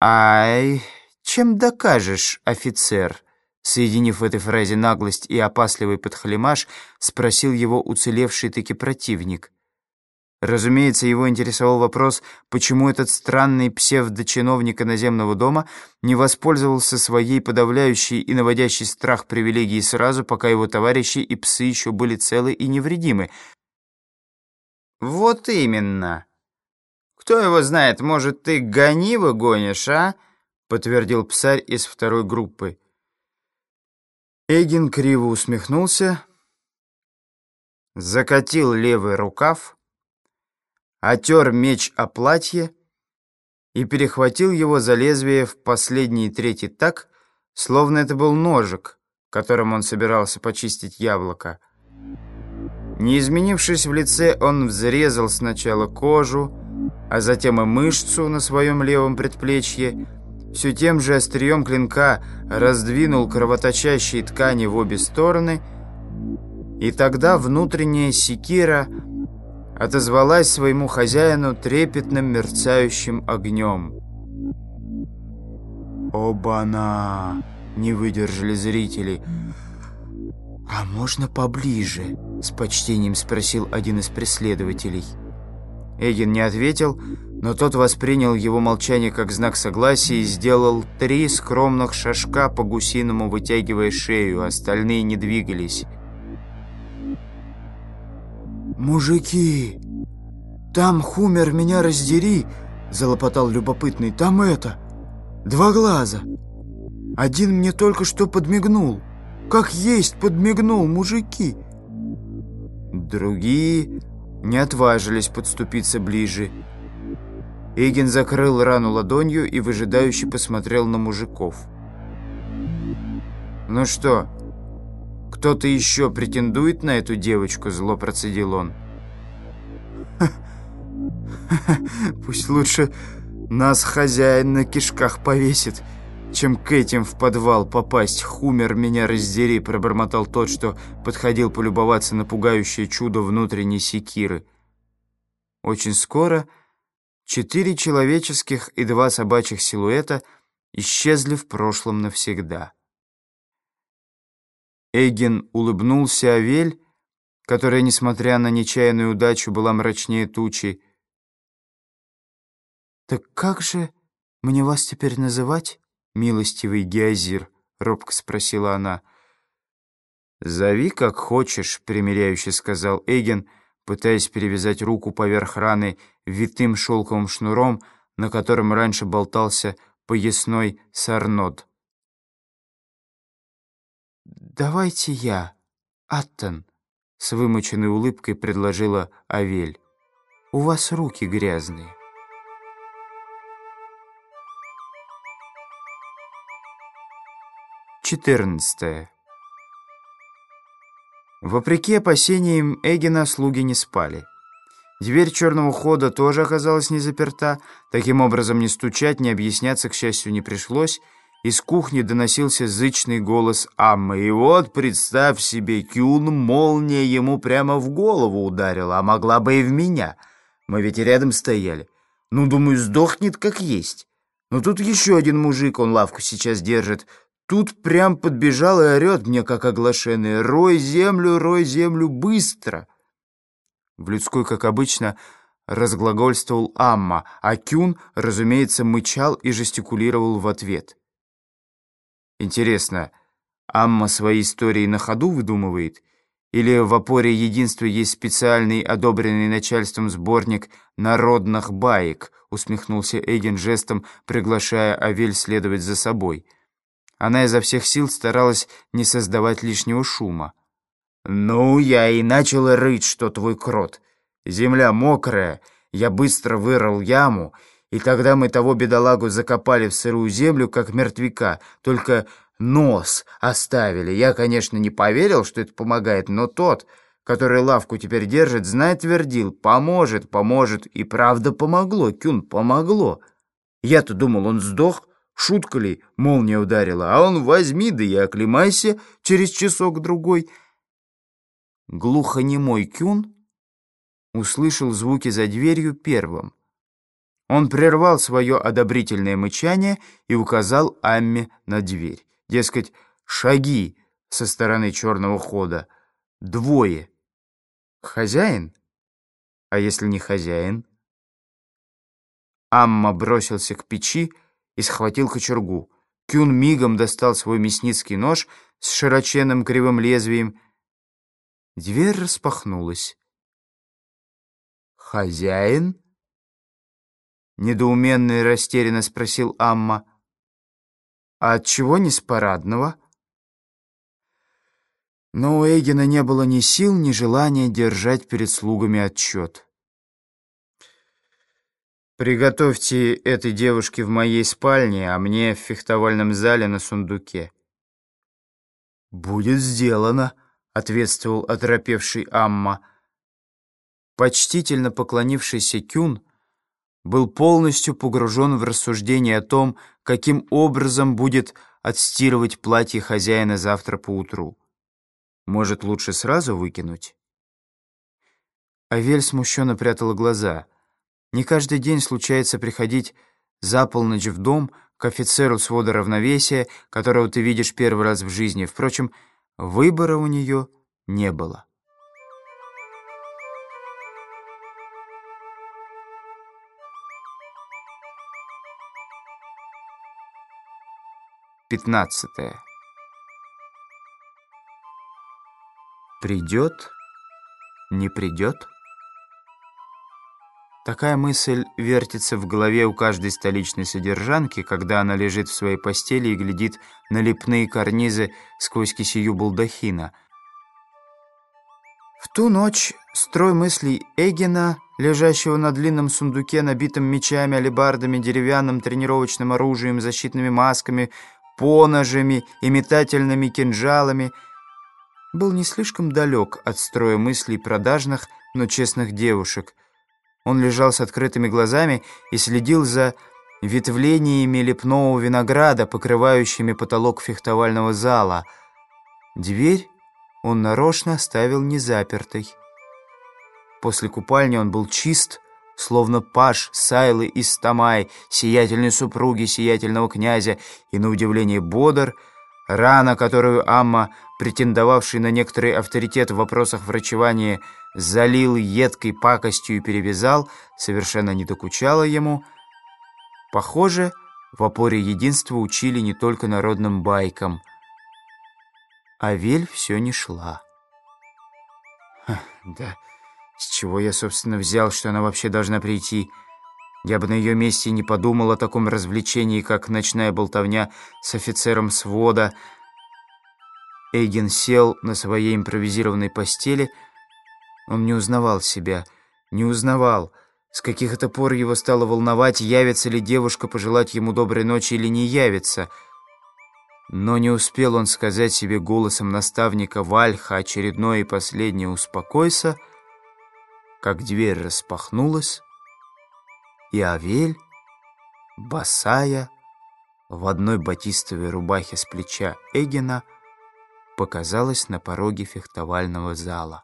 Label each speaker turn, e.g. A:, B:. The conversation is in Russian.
A: «Ай, чем докажешь, офицер?» Соединив в этой фразе наглость и опасливый подхалимаш, спросил его уцелевший-таки противник. Разумеется, его интересовал вопрос, почему этот странный псевдочиновник иноземного дома не воспользовался своей подавляющей и наводящей страх привилегией сразу, пока его товарищи и псы еще были целы и невредимы. «Вот именно. Кто его знает, может, ты гонива гонишь, а?» — подтвердил псарь из второй группы. Эгин криво усмехнулся, закатил левый рукав, отер меч о платье и перехватил его за лезвие в последний третий так, словно это был ножик, которым он собирался почистить яблоко. Не изменившись в лице, он взрезал сначала кожу, а затем и мышцу на своем левом предплечье, все тем же острием клинка раздвинул кровоточащие ткани в обе стороны, и тогда внутренняя секира отозвалась своему хозяину трепетным мерцающим огнем. «Оба-на!» — не выдержали зрители. «А можно поближе?» — с почтением спросил один из преследователей. Эгин не ответил, но тот воспринял его молчание как знак согласия и сделал три скромных шажка по гусиному, вытягивая шею, остальные не двигались. «Мужики, там, Хумер, меня раздери!» — залопотал любопытный. «Там это, два глаза. Один мне только что подмигнул. Как есть подмигнул, мужики!» Другие не отважились подступиться ближе. Эйген закрыл рану ладонью и выжидающе посмотрел на мужиков. «Ну что, кто-то еще претендует на эту девочку?» Зло процедил он. «Пусть лучше нас хозяин на кишках повесит, чем к этим в подвал попасть. Хумер меня раздери», пробормотал тот, что подходил полюбоваться на пугающее чудо внутренней секиры. Очень скоро четыре человеческих и два собачьих силуэта исчезли в прошлом навсегда. Эгин улыбнулся Авель, которая, несмотря на нечаянную удачу, была мрачнее тучи. «Так как же мне вас теперь называть, милостивый Геозир?» — робко спросила она. «Зови, как хочешь», — примиряюще сказал Эгин, пытаясь перевязать руку поверх раны витым шелковым шнуром, на котором раньше болтался поясной сарнод. «Давайте я, Аттон», — с вымученной улыбкой предложила Авель. «У вас руки грязные». Четырнадцатое. Вопреки опасениям Эгина слуги не спали. Дверь черного хода тоже оказалась не заперта. Таким образом, ни стучать, ни объясняться, к счастью, не пришлось, из кухни доносился зычный голос Аммы. И вот, представь себе, Кюн, молния ему прямо в голову ударила, а могла бы и в меня. Мы ведь и рядом стояли. Ну, думаю, сдохнет как есть. Но тут еще один мужик, он лавку сейчас держит. Тут прям подбежал и орет мне, как оглашенный. «Рой землю, рой землю, быстро!» В людской, как обычно, разглагольствовал Амма, а Кюн, разумеется, мычал и жестикулировал в ответ. Интересно, Амма свои истории на ходу выдумывает? Или в опоре единства есть специальный, одобренный начальством сборник народных баек? Усмехнулся Эйген жестом, приглашая Авель следовать за собой. Она изо всех сил старалась не создавать лишнего шума. «Ну, я и начал рыть, что твой крот. Земля мокрая, я быстро вырыл яму, и тогда мы того бедолагу закопали в сырую землю, как мертвяка, только нос оставили. Я, конечно, не поверил, что это помогает, но тот, который лавку теперь держит, знает, твердил, поможет, поможет, и правда помогло, Кюн, помогло. Я-то думал, он сдох, шутка ли, молния ударила, а он возьми, да и оклемайся через часок-другой. Глухонемой Кюн услышал звуки за дверью первым. Он прервал свое одобрительное мычание и указал Амме на дверь. Дескать, шаги со стороны черного хода. Двое. Хозяин? А если не хозяин? Амма бросился к печи и схватил кочергу. Кюн мигом достал свой мясницкий нож с широченным кривым лезвием. Дверь распахнулась. «Хозяин?» Недоуменно и растерянно спросил Амма. «А отчего не с парадного?» Но у Эгина не было ни сил, ни желания держать перед слугами отчет. «Приготовьте этой девушке в моей спальне, а мне в фехтовальном зале на сундуке». «Будет сделано», — ответствовал оторопевший Амма. Почтительно поклонившийся Кюн был полностью погружен в рассуждение о том, каким образом будет отстирывать платье хозяина завтра поутру. Может, лучше сразу выкинуть? Авель смущенно прятала глаза. Не каждый день случается приходить за полночь в дом к офицеру свода равновесия, которого ты видишь первый раз в жизни. Впрочем, выбора у нее не было. Пятнадцатое. Придет, не придет? Такая мысль вертится в голове у каждой столичной содержанки, когда она лежит в своей постели и глядит на лепные карнизы сквозь кисию балдахина. В ту ночь строй мыслей Эгена, лежащего на длинном сундуке, набитом мечами, алебардами, деревянным тренировочным оружием, защитными масками, поножами и метательными кинжалами, был не слишком далек от строя мыслей продажных, но честных девушек. Он лежал с открытыми глазами и следил за ветвлениями лепного винограда, покрывающими потолок фехтовального зала. Дверь он нарочно оставил незапертой. После купальни он был чист, словно паш Сайлы из Тамай, сиятельной супруги сиятельного князя, и, на удивление, бодр. Рана, которую Амма, претендовавший на некоторый авторитет в вопросах врачевания, залил едкой пакостью и перевязал, совершенно не докучала ему. Похоже, в опоре единства учили не только народным байкам. А Вель все не шла. да... С чего я, собственно, взял, что она вообще должна прийти? Я бы на ее месте не подумал о таком развлечении, как ночная болтовня с офицером свода. Эйген сел на своей импровизированной постели. Он не узнавал себя, не узнавал. С каких это пор его стало волновать, явится ли девушка пожелать ему доброй ночи или не явится. Но не успел он сказать себе голосом наставника Вальха очередное и последнее «успокойся», как дверь распахнулась, и Авель, босая, в одной батистовой рубахе с плеча Эгена, показалась на пороге фехтовального зала.